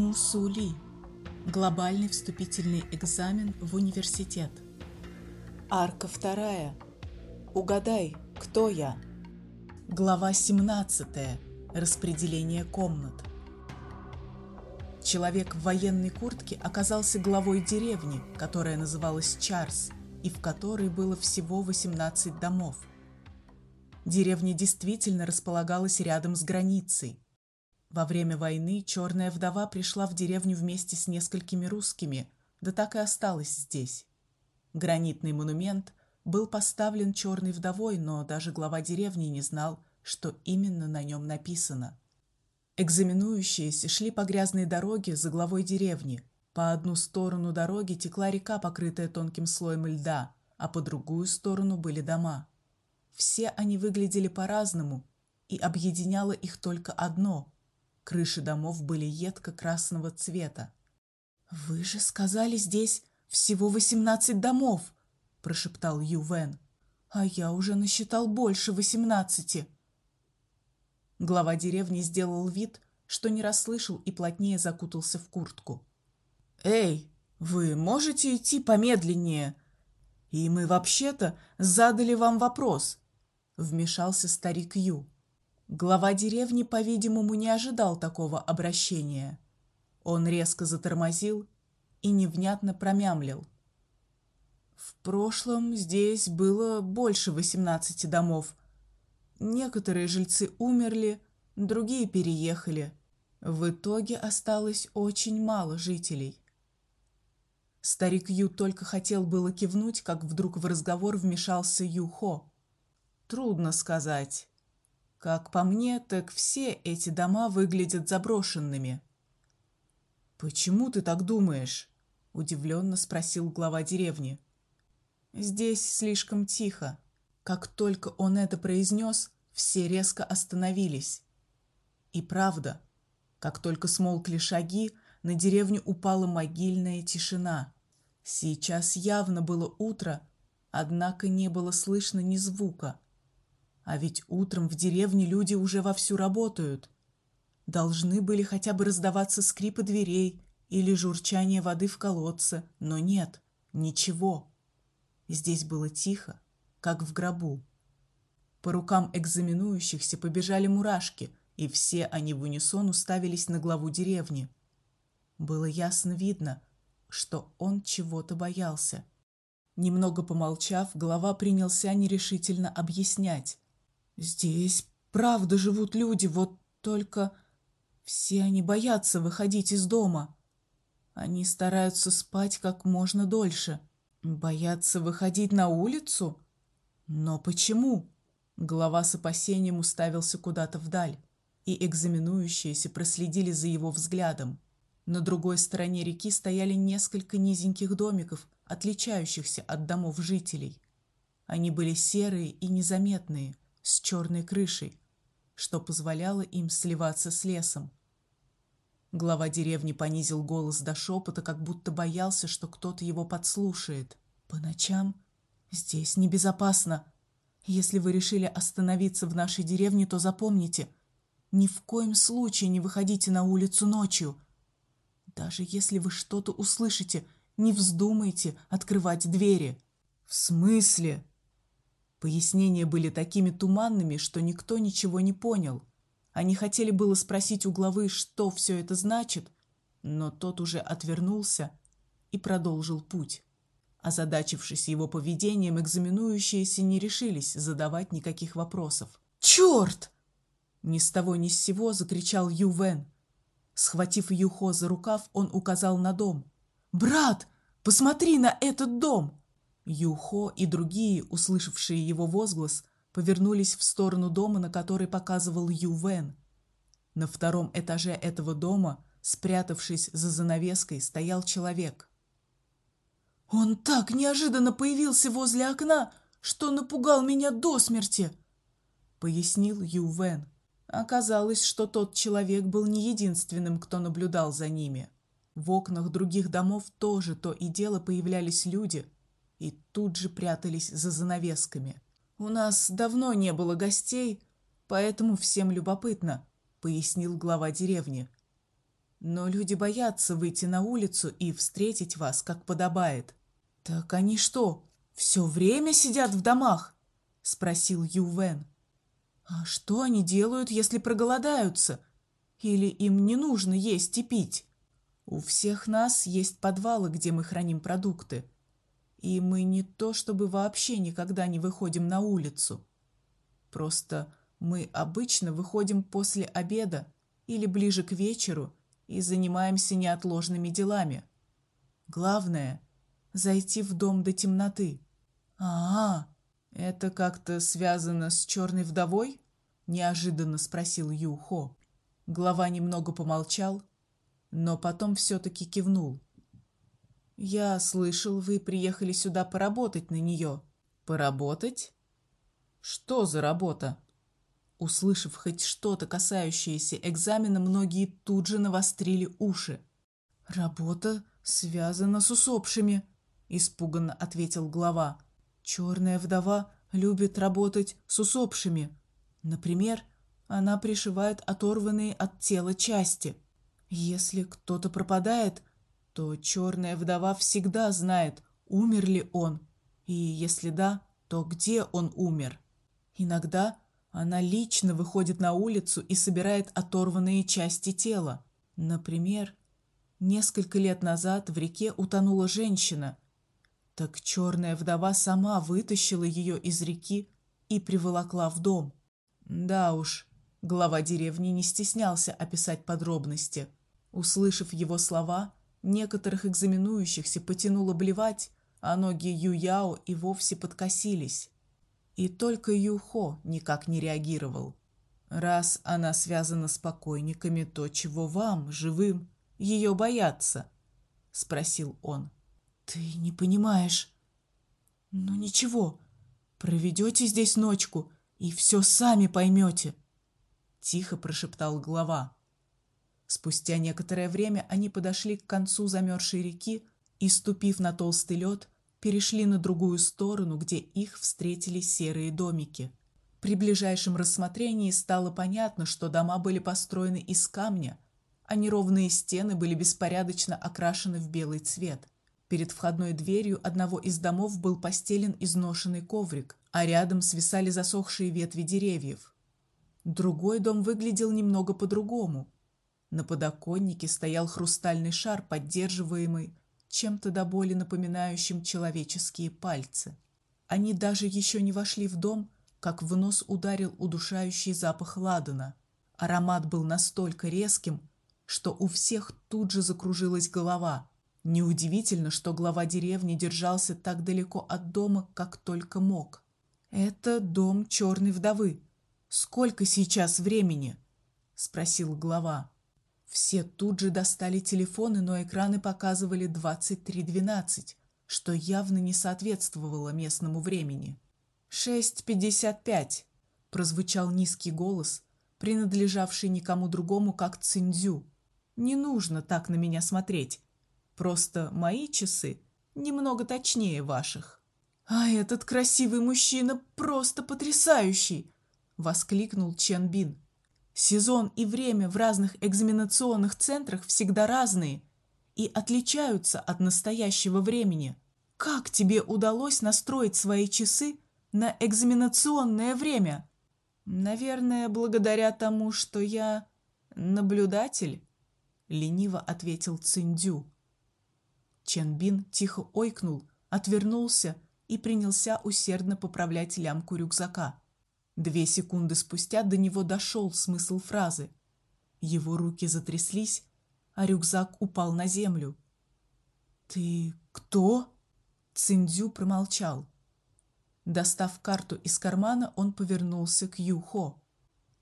Мусули. Глобальный вступительный экзамен в университет. Арка вторая. Угадай, кто я? Глава 17. Распределение комнат. Человек в военной куртке оказался главой деревни, которая называлась Чарс, и в которой было всего 18 домов. Деревня действительно располагалась рядом с границей. Во время войны черная вдова пришла в деревню вместе с несколькими русскими, да так и осталась здесь. Гранитный монумент был поставлен черной вдовой, но даже глава деревни не знал, что именно на нем написано. Экзаменующиеся шли по грязной дороге за главой деревни. По одну сторону дороги текла река, покрытая тонким слоем льда, а по другую сторону были дома. Все они выглядели по-разному, и объединяло их только одно Крыши домов были едко-красного цвета. Вы же сказали, здесь всего восемнадцать домов, прошептал Ювен. А я уже насчитал больше восемнадцати. Глава деревни сделал вид, что не расслышал и плотнее закутался в куртку. Эй, вы можете идти помедленнее? И мы вообще-то задали вам вопрос, вмешался старик Ю. Глава деревни, по-видимому, не ожидал такого обращения. Он резко затормозил и невнятно промямлил: "В прошлом здесь было больше восемнадцати домов. Некоторые жильцы умерли, другие переехали. В итоге осталось очень мало жителей". Старик Ю только хотел было кивнуть, как вдруг в разговор вмешался Юхо. Трудно сказать. Как по мне, так все эти дома выглядят заброшенными. Почему ты так думаешь? удивленно спросил глава деревни. Здесь слишком тихо. Как только он это произнес, все резко остановились. И правда, как только смолкли шаги, на деревню упала могильная тишина. Сейчас явно было утро, однако не было слышно ни звука. А ведь утром в деревне люди уже вовсю работают. Должны были хотя бы раздаваться скрипы дверей или журчание воды в колодце, но нет, ничего. Здесь было тихо, как в гробу. По рукам экзаменующихся побежали мурашки, и все они в унисон уставились на главу деревни. Было ясно видно, что он чего-то боялся. Немного помолчав, глава принялся нерешительно объяснять. Здесь правда живут люди, вот только все они боятся выходить из дома. Они стараются спать как можно дольше. Боятся выходить на улицу? Но почему? Глава с опасением уставился куда-то вдаль, и экзаменующиеся проследили за его взглядом. На другой стороне реки стояли несколько низеньких домиков, отличающихся от домов жителей. Они были серые и незаметные, с черной крышей, что позволяло им сливаться с лесом. Глава деревни понизил голос до шепота, как будто боялся, что кто-то его подслушает. По ночам здесь небезопасно. Если вы решили остановиться в нашей деревне, то запомните, ни в коем случае не выходите на улицу ночью. Даже если вы что-то услышите, не вздумайте открывать двери. В смысле? Пояснения были такими туманными, что никто ничего не понял. Они хотели было спросить у главы, что все это значит, но тот уже отвернулся и продолжил путь. Озадачившись его поведением, экзаменующиеся не решились задавать никаких вопросов. «Черт!» Ни с того ни с сего закричал Ювен. Схватив Юхо за рукав, он указал на дом. «Брат, посмотри на этот дом!» Юхо и другие, услышавшие его возглас, повернулись в сторону дома, на который показывал Ювен. На втором этаже этого дома, спрятавшись за занавеской, стоял человек. Он так неожиданно появился возле окна, что напугал меня до смерти, пояснил Ювен. Оказалось, что тот человек был не единственным, кто наблюдал за ними. В окнах других домов тоже то и дело появлялись люди, и тут же прятались за занавесками. У нас давно не было гостей, поэтому всем любопытно, пояснил глава деревни. но люди боятся выйти на улицу и встретить вас, как подобает. Так они что, все время сидят в домах? спросил Ювен. А что они делают, если проголодаются? Или им не нужно есть и пить? У всех нас есть подвалы, где мы храним продукты. И мы не то чтобы вообще никогда не выходим на улицу. Просто мы обычно выходим после обеда или ближе к вечеру и занимаемся неотложными делами. Главное зайти в дом до темноты. А, -а это как-то связано с черной вдовой? неожиданно спросил Юхо. Глава немного помолчал, но потом все таки кивнул. Я слышал, вы приехали сюда поработать на нее. Поработать? Что за работа? Услышав хоть что-то касающееся экзамена, многие тут же навострили уши. Работа связана с усопшими, испуганно ответил глава. Черная вдова любит работать с усопшими. Например, она пришивает оторванные от тела части. Если кто-то пропадает, то черная вдова всегда знает, умер ли он, и если да, то где он умер. Иногда она лично выходит на улицу и собирает оторванные части тела. Например, несколько лет назад в реке утонула женщина. Так черная вдова сама вытащила ее из реки и приволокла в дом. Да уж, глава деревни не стеснялся описать подробности. Услышав его слова, некоторых экзаменующихся потянуло блевать, а ноги Юяо и вовсе подкосились. И только Юхо никак не реагировал. Раз она связана с покойниками, то чего вам, живым, ее бояться? спросил он. Ты не понимаешь. Ну ничего, проведете здесь ночку и все сами поймете. тихо прошептал глава. Спустя некоторое время они подошли к концу замерзшей реки и, ступив на толстый лед, перешли на другую сторону, где их встретили серые домики. При ближайшем рассмотрении стало понятно, что дома были построены из камня, а неровные стены были беспорядочно окрашены в белый цвет. Перед входной дверью одного из домов был постелен изношенный коврик, а рядом свисали засохшие ветви деревьев. Другой дом выглядел немного по-другому. На подоконнике стоял хрустальный шар, поддерживаемый чем-то до боли напоминающим человеческие пальцы. Они даже еще не вошли в дом, как в нос ударил удушающий запах ладана. Аромат был настолько резким, что у всех тут же закружилась голова. Неудивительно, что глава деревни держался так далеко от дома, как только мог. Это дом черной вдовы. Сколько сейчас времени? спросил глава. Все тут же достали телефоны, но экраны показывали 23:12, что явно не соответствовало местному времени. «Шесть пятьдесят пять», — прозвучал низкий голос, принадлежавший никому другому, как Циндзю. «Не нужно так на меня смотреть. Просто мои часы немного точнее ваших». «А этот красивый мужчина просто потрясающий!» — воскликнул Чен Бин. Сезон и время в разных экзаменационных центрах всегда разные и отличаются от настоящего времени. Как тебе удалось настроить свои часы на экзаменационное время? Наверное, благодаря тому, что я наблюдатель, лениво ответил Циндю. Ченбин тихо ойкнул, отвернулся и принялся усердно поправлять лямку рюкзака. Две секунды спустя до него дошел смысл фразы. Его руки затряслись, а рюкзак упал на землю. Ты кто? Циндзю промолчал. Достав карту из кармана, он повернулся к Юхо.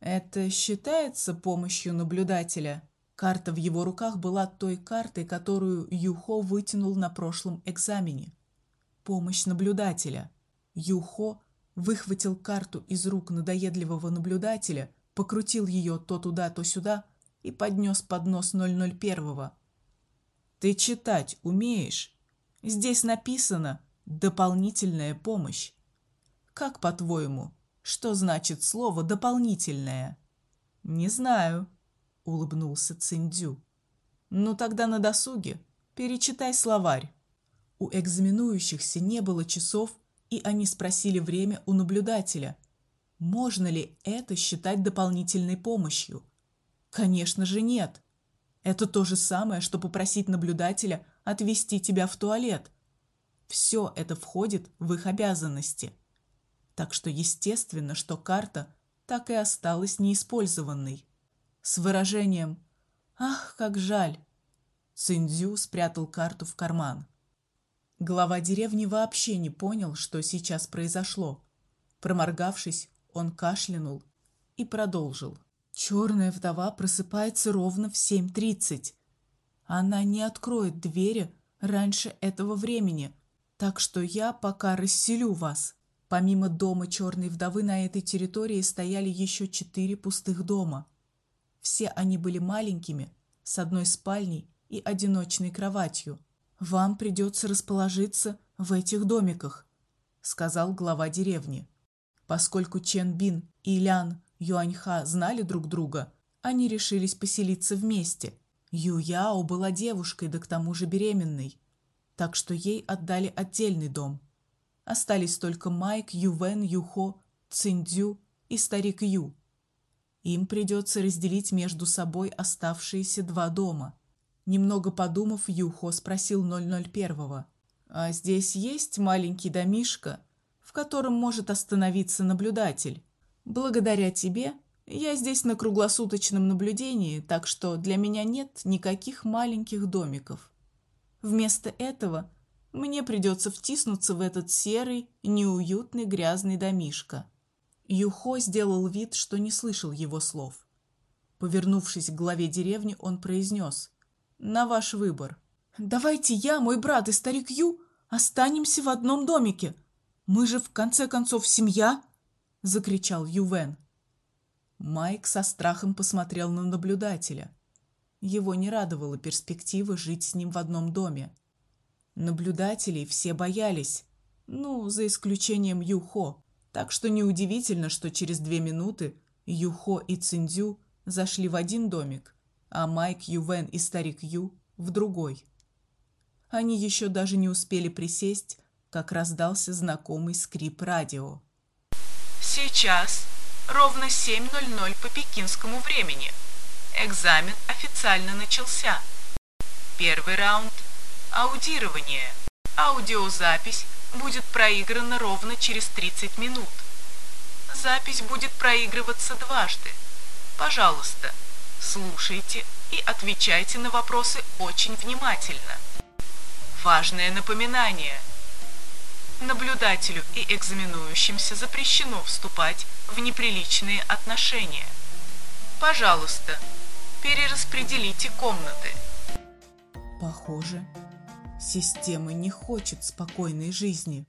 Это считается помощью наблюдателя. Карта в его руках была той картой, которую Юхо вытянул на прошлом экзамене. Помощь наблюдателя. Юхо выхватил карту из рук надоедливого наблюдателя, покрутил ее то туда, то сюда и поднес под нос 001-го. Ты читать умеешь? Здесь написано дополнительная помощь. Как, по-твоему, что значит слово дополнительная? Не знаю, улыбнулся Циндю. Ну тогда на досуге перечитай словарь. У экзаменующихся не было часов, и они спросили время у наблюдателя. Можно ли это считать дополнительной помощью? Конечно же нет. Это то же самое, что попросить наблюдателя отвезти тебя в туалет. Все это входит в их обязанности. Так что естественно, что карта так и осталась неиспользованной. С выражением «Ах, как жаль!» Циндзю спрятал карту в карман. Глава деревни вообще не понял, что сейчас произошло. Проморгавшись, он кашлянул и продолжил. Черная вдова просыпается ровно в 7.30. Она не откроет двери раньше этого времени, так что я пока расселю вас. Помимо дома черной вдовы на этой территории стояли еще четыре пустых дома. Все они были маленькими, с одной спальней и одиночной кроватью. Вам придется расположиться в этих домиках, сказал глава деревни. Поскольку Чен Бин и Лян Юаньха знали друг друга, они решились поселиться вместе. Ю Яо была девушкой, да к тому же беременной, так что ей отдали отдельный дом. Остались только Майк, Ювен, Юхо, Циндзю и старик Ю. Им придется разделить между собой оставшиеся два дома. Немного подумав, Юхо спросил 001-го: "А здесь есть маленький домишко, в котором может остановиться наблюдатель?" Благодаря тебе я здесь на круглосуточном наблюдении, так что для меня нет никаких маленьких домиков. Вместо этого мне придется втиснуться в этот серый, неуютный, грязный домишко. Юхо сделал вид, что не слышал его слов. Повернувшись к главе деревни, он произнес: "На ваш выбор. Давайте я, мой брат и старик Ю останемся в одном домике. Мы же в конце концов семья" закричал Ювен. Майк со страхом посмотрел на наблюдателя. Его не радовала перспектива жить с ним в одном доме. Наблюдателей все боялись, ну, за исключением Юхо. Так что неудивительно, что через две минуты Юхо и Циндзю зашли в один домик, а Майк, Ювен и старик Ю в другой. Они еще даже не успели присесть, как раздался знакомый скрип радио. Сейчас ровно 7.00 по пекинскому времени. Экзамен официально начался. Первый раунд – аудирование. Аудиозапись будет проиграна ровно через 30 минут. Запись будет проигрываться дважды. Пожалуйста, слушайте и отвечайте на вопросы очень внимательно. Важное напоминание – наблюдателю и экзаменующимся запрещено вступать в неприличные отношения. Пожалуйста, перераспределите комнаты. Похоже, система не хочет спокойной жизни.